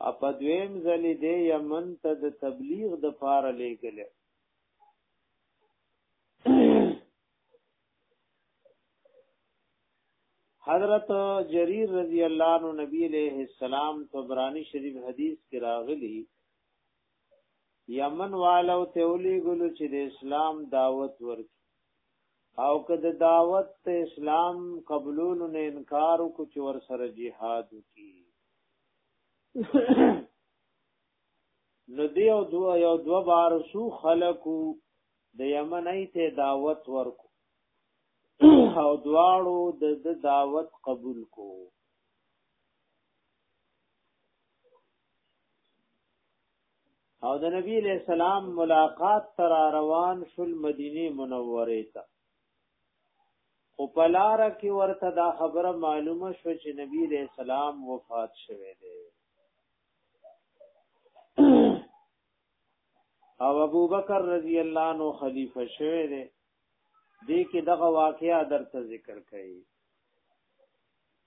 اپا دویم زلی دی یمن ته د تبلیغ د پاره لېګل حضرت جریر رضی اللہ عنہ نبی علیہ السلام طبرانی شریف حدیث کی راغلی یمن والو ته ولي ګلو چې د اسلام دعوت ورکړي او که د دعوت ته اسلام قبولولو نه انکار وکړو چې ور سره جهاد وکړي نو دی او دو یو دو بار سو خلقو د یمن ایت دعوت ورکو او دواړو د دعوت قبول کو او د نبی علیہ السلام ملاقات تر روان شل مدینه منوره ته او پلار کې ورته دا خبره معلومه شو چې نبی علیہ السلام وفات شوه دی او ابو بکر رضی الله عنه خلیفہ شوه دی دې کې دغه واقعیا درته ذکر کړي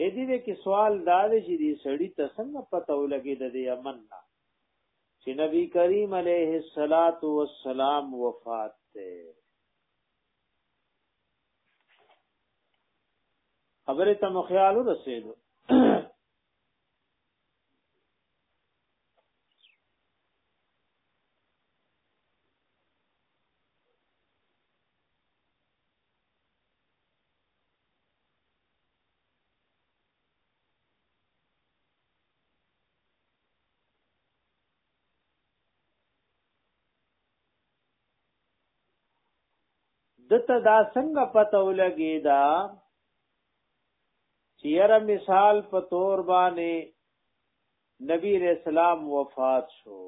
اې دې دې کې سوال دا دی چې دې سړی ته څنګه پته ولګي د دې امن نه چې نبی کریم علیه الصلاۃ والسلام وفات ته خبره ته مخیال رسیدو دته دا څنګه پته ولګی دا چیر مثال په تور باندې نبی رسول الله وفات شو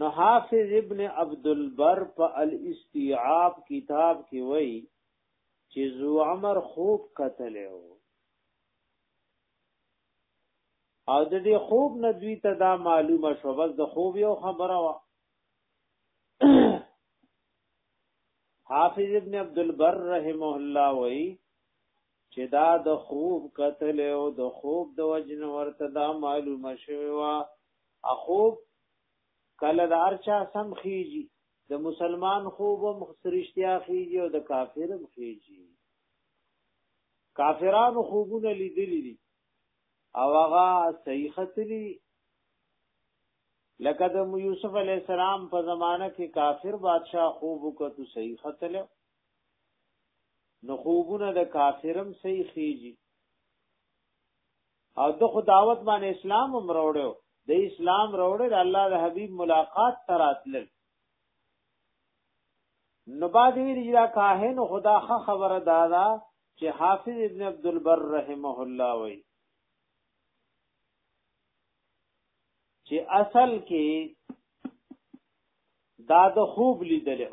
نو حافظ ابن عبد البر په الاستيعاب کتاب کې وایي چې زو عمر خوب قتل او او د دې خوب نه دوی ته دا معلومه شو بس د خوب یو خبره وا حافظ ابن عبد البر رحمه الله وی چې دا د خوب قتل او د خوب د وجن ورته دا معلومه شوی وا اخوب کله د ارچا سم خيږي د مسلمان خوب هم سرشتیا خيږي او د کافر هم خيږي کافرانو خوبونه لیدلی دي او هغه صحیح خطلی لکه د یوسف علی السلام په زمانہ کې کافر بادشاہ خوب وکړو صحیح خطل نو خوبونه د کافرم صحیح خېږي او د خو دعوت باندې اسلام هم راوړو د اسلام راوړل الله د حبيب ملاقات تراتل نو بعد ویل چې دا کاهن خدا خه خبره دادا چې حافظ ابن عبد البر رحمه الله وایي چې اصل کې دا د خوب لیدلو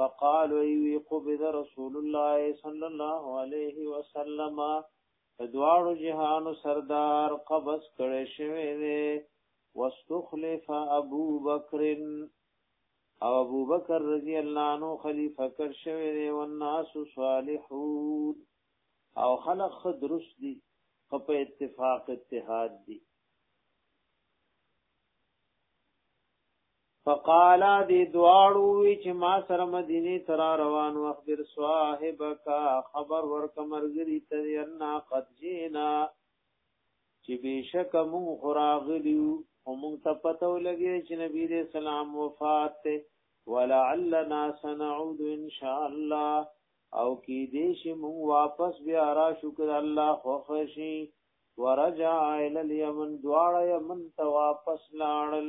فقال وی قبض رسول الله صلی الله علیه وسلم دواړو جهانو سردار قبض کړي شوی دی واستخلف ابو بکر او ابو بکر رضی الله عنه خلیفہ کړ شوی دی او الناس صالحون او خلق درست دي په اتفاق اتحاد دي فقالا دی دواړو وی چې ما سره مدینه تر روان وخبر صاحبک خبر ورک مرګری ته ان قد جینا چې بشک مون خراغلیو هم ته پته ولګی چې نبی دې سلام وفات ته ولعلنا سنعود ان شاء الله او کی دې شي مون واپس بیا را شکر الله خوشی ورجع الى اليمن دواړه یمن ته واپس لاړل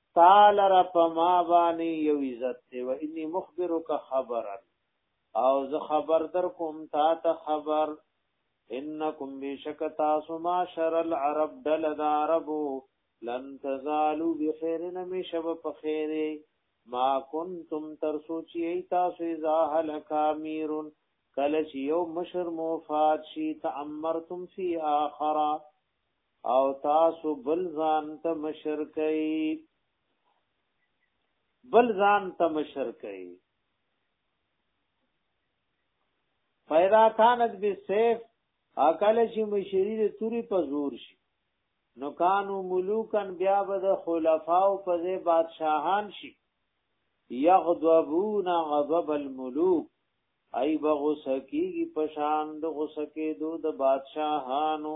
تعال را پما باندې یو عزت دی و انی مخبرک خبرا او زه خبر در کوم تا ته خبر انکم بشک تاسو ما شر العرب دل داربو لن تزالو بخیر نمیشب پخیر ما کنتم تر سوچی تاسو اذا هلک امیرون کله چې یو مشر موفات شي تامرتم فی اخرا او تاسو بل ځان ته مشرکای بل ځان ته مشرکای پیدا کانت به سیف اکل شي مشری د توري په زور شي نو کانو ملوکن بیا به د خلفاو په ځای بادشاهان شي یغضبون غضب الملوک ای بغوسه کیږي پشان د غوسه کېدو د بادشاهانو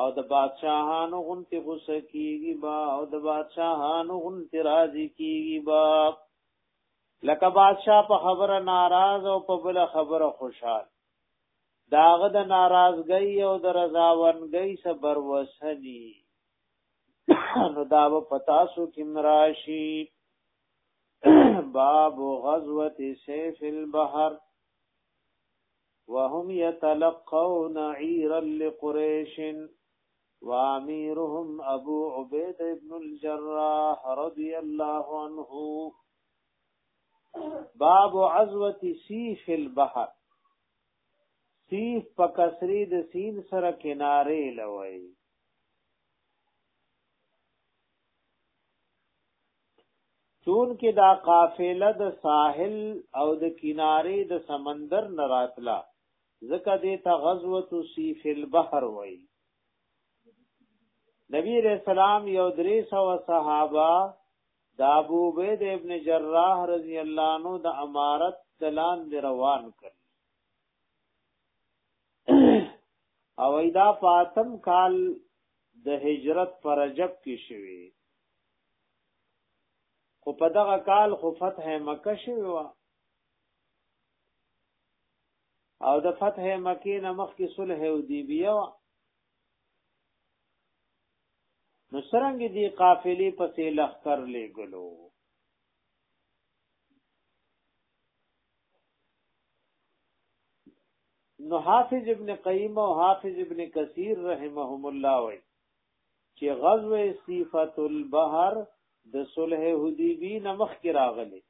او د بادشاہانو غنتی غصه کیږي با او د بادشاہانو غنتی راضی کیږي با لکه بادشاہ په خبره ناراض او په بل خبره خوشحال داغه د ناراضګۍ او د رضاونګۍ صبر وسني نو دا په پتاسو کې مراشي باب غزوه سیف البحر وهم يتلقون عيرا لقريش واميرهم ابو عبيده بن الجراح رضي الله عنه باب عزوه سيف البحر سیف په کسری د سین سره کناره لوي چون کې دا قافله د ساحل او د کینارې د سمندر نه راتله ځکه دې ته غزوه سیف البحر وای نبی رسول الله یو درې سو صحابه د ابو عبید ابن جراح رضی الله عنه د امارت دلان دی روان کړ او ایدا فاطم کال د هجرت پر رجب کې شوی خو په دغه کال خو فتح مکه شوی و او د فتح مکه نه مخکې صلح حدیبیه و نو سرنګ دی قافلې پسې لخر لګلو نو حافظ ابن قیم او حافظ ابن کثیر رحمهم الله وای چې غزوه صفات البحر د صلح حدیبی نمخ کې راغلي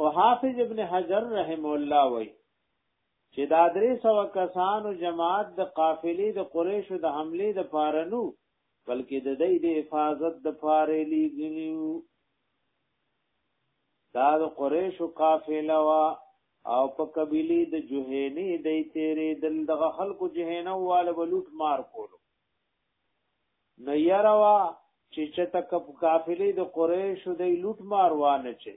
او حافظ ابن حجر رحم الله وای چې دا درې سو کسانو جماعت د قافلې د قریشو د حمله د پارنو بلکې د دې د حفاظت د پاره لیګلیو دا د قریشو قافله وا او په قبيله د جوهینی د تیرې دل دغه خلکو جهنم وال بلوټ مار کولو نو یروا چې چته کپ قافلې د قریشو د لوټ مار وانه چي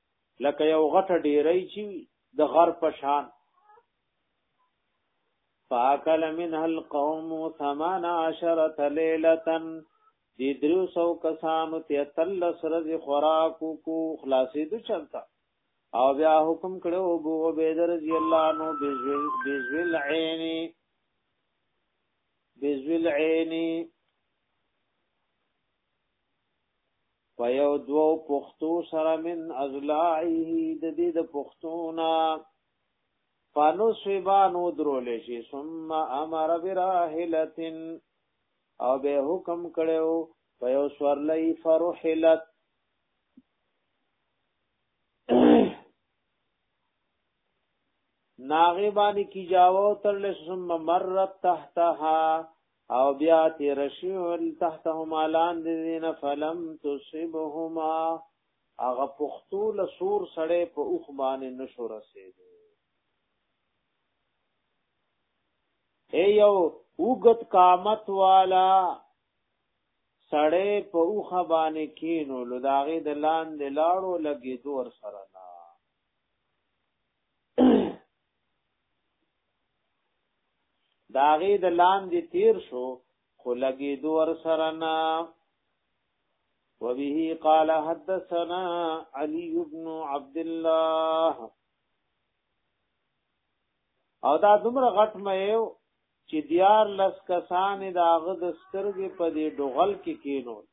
لکه یو غټه ډیرې چی د غر په شان فاکل منها القوم 18 ليله دې درو سو کسانو ته تل سرز خوراکو کو خلاصې د چلتا او بیا حکم کړو ابو عبید رضی الله عنه بذل عین بذل عین په یو دوو پختو سره من ازلاعه د دې د پختونا فانو سویبانو درول شي ثم امر براحلتن او به حکم کړو په یو سورلې فرحلت ناغه باندې کی جاو تر لسم مرت تحتها او بیا تیر شي ول تحتهما لاندې دین فلم تصبهما هغه پختو له سور سړې په اوخ باندې نشو رسیدو اے یو وګت قامت والا سړې په اوخ باندې کینو لداغه د لاندې لاړو لګې دور سره نه داغه د لاندې تیر شو خو لګي دور سره نه وبه قال حدثنا علي بن عبد الله او دا دومره غټ مې چې دیار لس کسان داغه د سترګې په دې ډغل کې کینول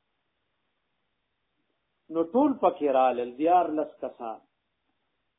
نو ټول پکې رالل دیار لس کسان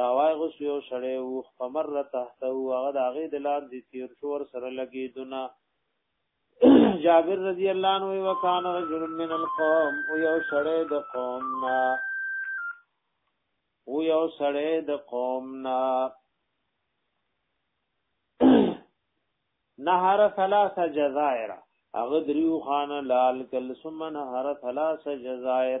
راوای غو سیو سړی وو خمر را تحت او هغه د هغه د لار دي تیر شو ور سره لګي دنا جابر رضی الله عنه وکانه رجل من القوم او یو سړی د قوم نا او یو سړی د قوم نا نهر ثلاث جزائر هغه دریو خان لال کل ثم نهر ثلاث جزائر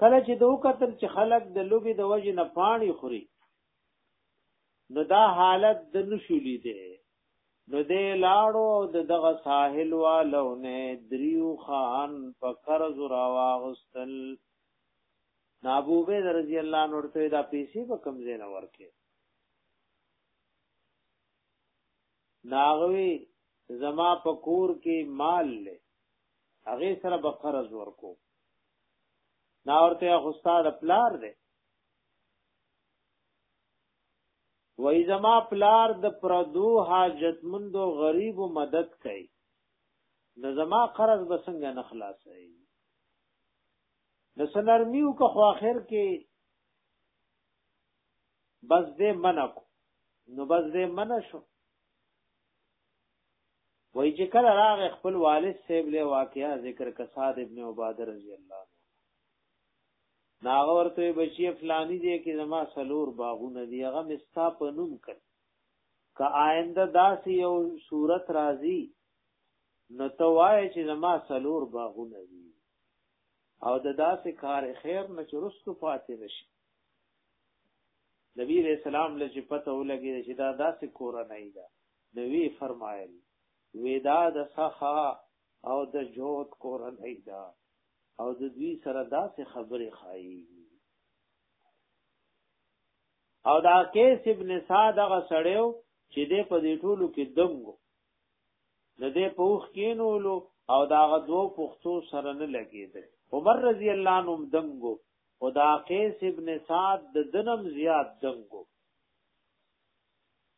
کله چې دوه کتل چې خلک د لوګي د وجې نه پانی خوري نو دا حالت د نشولی دی نو دې لاړو د دغه ساحل والو نه دریو خان په قرض را واغستل نابو به رضی الله عنه ورته دا پیسې په کم ځای نه ورکې ناغوی زما په کور کې مال لې هغه سره به قرض ورکو نا ورته غستاد پلار دی وای زما پلار د پردو حاجتمندو غریب مدد کوي نو زما قرض به څنګه نه خلاصي د سنرمیو که خو اخر کې بس دې منکو نو بس دې منشو وای چې کله راغ خپل والد صاحب له واقعیا ذکر کساد ابن عباده رضی الله عنه ناغه ورته بچی فلانی دی کې زما سلور باغونه دی هغه مستا په نوم کړ که آینده داسې یو صورت راځي نو ته وای چې زما سلور باغونه دی او د داسې کار خیر نه چرستو پاتې نشي نبی رسول الله لږ پته ولګي چې دا داسې کور نه دی نوی فرمایل ودا د سخا او د جوت کورنۍ دا او د دوی سره داسې خبرې خایي او دا کیس ابن سعد هغه سړیو چې دې په دې ټولو کې دمګو نه دې پوخ کینولو او دا غدو پختو سره نه لګیدل عمر رضی الله عنه دمګو او دا کیس ابن سعد د دنم زیات دمګو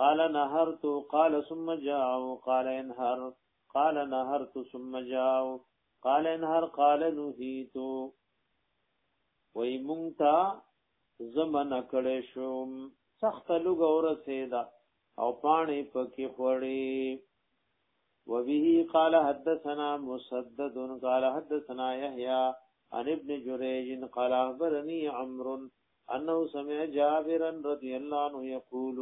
قال نهرت قال ثم جاء قال انهر قال نهرت ثم جاء قال انهر قال نهيت وای مونږ ته زمن کړې شو سخت لوګ اور سیدا او پانی پکې خړې وبه قال حدثنا مسدد قال حدثنا يحيى عن ابن جريج قال اخبرني عمرو انه سمع جابرا رضی الله عنه یقول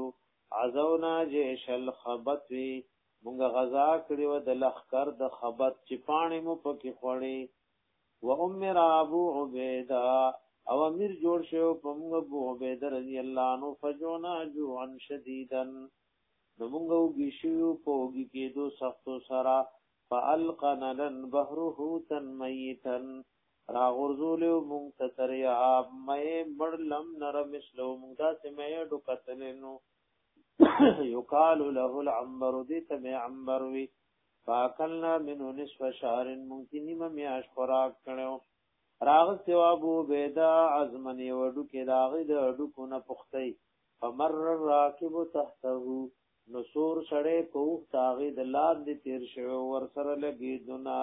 عزونا جيش الخبط وی مونږ غزا کړی و د لخر د خبط چې پانی مو پکې خوړی و امر ابو عبیده او امیر جوړ شو په مونږ ابو عبیده رضی الله عنه فجونا جوعا شدیدا نو مونږ او بشیو پوګی کې دو سختو سرا فالقنا لن بحره تن میتن را غرزولیو مونږ ته تر یاب مې مړ لم نر مثلو مونږ دا سه مې ډو قتل نو یقال له العنبر دې ته مې عنبر وی فاکلنا منه نصف شهر مونږ کې نیمه میاش خوراک کړو راغ سوابو بيدا ازمن یو ډو کې داغه د ډو کو نه پختې فمر راکب تحته نو سور سړې کوه تاغې د لاندې تیر شوی ور سره لګې دنا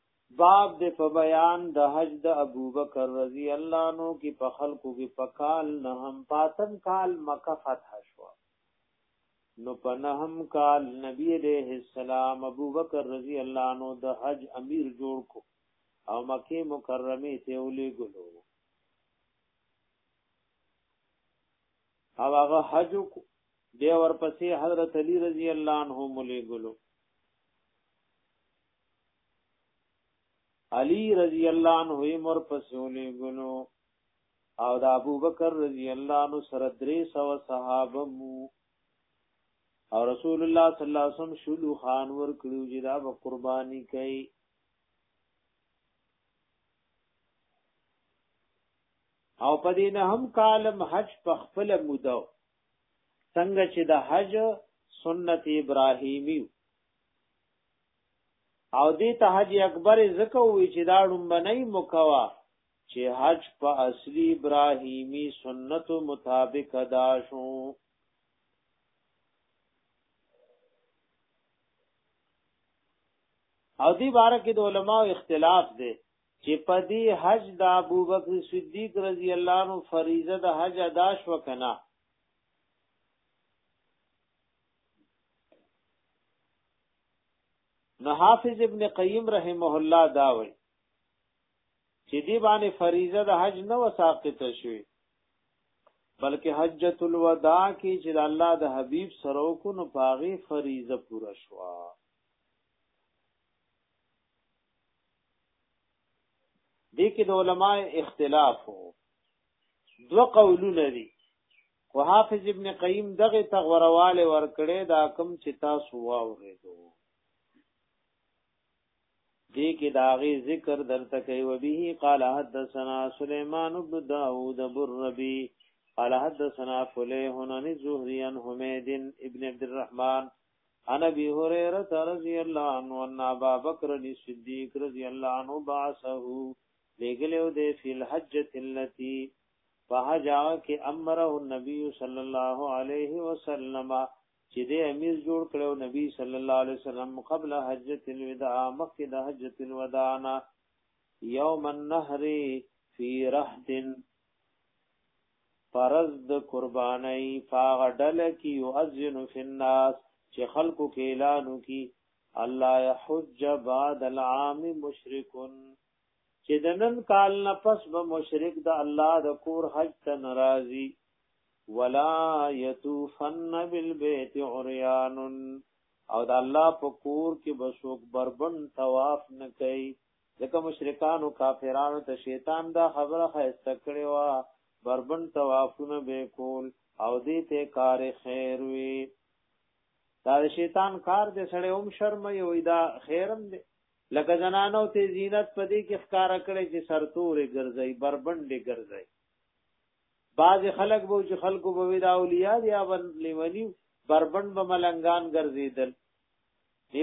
باب د په بیان د حج د ابوبکر رضی الله عنه کې په خلکو کې پکال نه هم پاتم کال مکه فتح شو نو په نه هم کال نبی عليه السلام ابوبکر رضی الله عنه د حج امیر جوړ کو او مکه مکرمه ته ولې ګلو او هغه حج کو دی ورپسې حضرت علی رضی الله عنه مولې ګلو علی رضی الله عنه مر پسولې ګلو او د ابو بکر رضی الله عنه سره درې سو صحابه مو او رسول الله صلی الله علیه وسلم شلو خان ور کړو چې دا به قرباني کوي او په دې نه هم کالم حج په خپل مودو څنګه چې د حج سنت ابراهیمی او دې ته حج اکبر زکه وی چې دا ډومبنۍ مکوا چې حج په اصلي ابراهيمي سنت مطابق ادا شو او دې باره کې د علماو اختلاف دی چې په دې حج د ابوبکر صدیق رضی الله عنه فریضه د حج ادا شو کنه نو حافظ ابن قیم رحمه الله دا وایي چې دی باندې فریضه د حج نه وساقط شوی بلکې حجۃ الوداع کې چې الله د حبیب سره کو نو پاغي فریضه پورا شوا دې کې د علماء اختلاف وو دو قولونه دي خو حافظ ابن قیم دغه ته غورواله ورکړې دا کم چې تاسو واورېدو دې کې داغي ذکر درته کوي و به قال حدثنا سليمان بن داوود بربي قال حدثنا فليح عن الزهري عن حميد ابن عبد الرحمن عن ابي هريره رضي الله عنه ان ابا بكر الصديق رضي الله عنه بعثه لګلو دې فی الحجه التي په حج هغه کې امره النبي صلی الله علیه وسلم چې د امیر جوړ کړو نبی صلی الله علیه وسلم قبل حجۃ الوداع مکه د حجۃ الوداع نه یوم النهر فی رهد فرض د قربانای فغدل کی یؤذن فی الناس چې خلکو کې اعلان کی الله یحج بعد العام مشرکون چې د نن کال نه پس به مشرک د الله د کور حج ته ناراضي ولا يطوفن بالبيت عريان او د الله په کور کې به څوک بربن طواف نه کوي ځکه مشرکان او کافرانو ته شیطان دا خبره خسته کړې و بربن طوافونه به کول او دې ته کار خیر وي دا شیطان کار دې سړی هم شرم یو دا خیرم دې لکه زنانو ته زینت په دې کې ښکارا کړي چې سرتورې ګرځي بربندې ګرځي بعض خلک به چې خلکو به ودا اولیاء دی او لیونی بربند به ملنګان ګرځیدل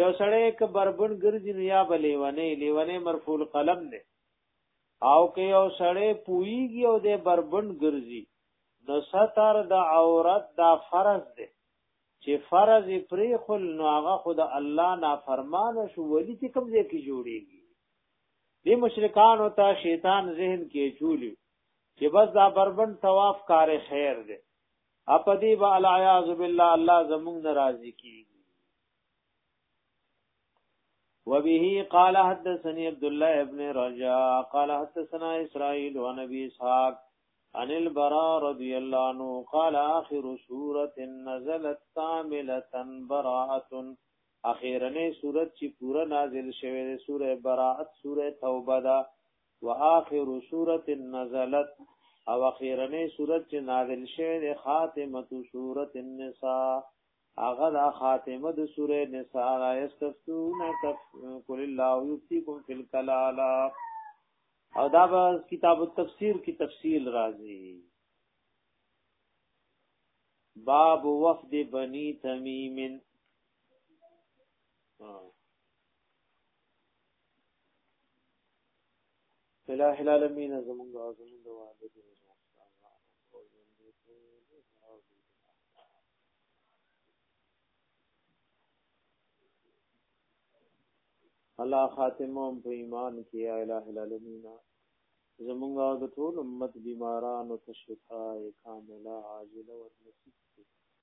یو سړی ک بربند ګرځي نو یا به لیونی لیونی مرفوع قلم دی او که یو سړی پویږي او د بربند ګرځي نو ستر د عورت دا فرض دی چې فرض پرې خل نو هغه خود الله نافرمانه شو ولی چې کوم ځای کې جوړیږي دې مشرکان او تا شیطان ذهن کې چولی چې بس دا بربند طواف کار خیر دی اپ دې با العیاذ بالله الله زموږ ناراضي کیږي وبه قال حدثني عبد الله ابن رجاء قال حدثنا اسرائيل ونبي اسحاق عن البراء رضی اللہ عنہ قال آخر سورة نزلت کاملة براءة اخیرنه صورت چې پورا نازل شوه د سوره براءت سوره توبه ده واخر سوره نزلت او اخیرنه صورت چې نازل شوه د خاتمه سوره النساء هغه د خاتمه د سوره نساء را استفتون کف قل الله یفتیکم فی الکلالا او دا به کتاب التفسیر کی تفصیل راځي باب وفد بنی تمیم الہ العالمین زمونږ او زمونږ والد الله خاتمهم په ایمان کې یا الٰه العالمین زمونږ او د ټول امت بیمارانو ته شفای کامله عاجله ورنصیب کړي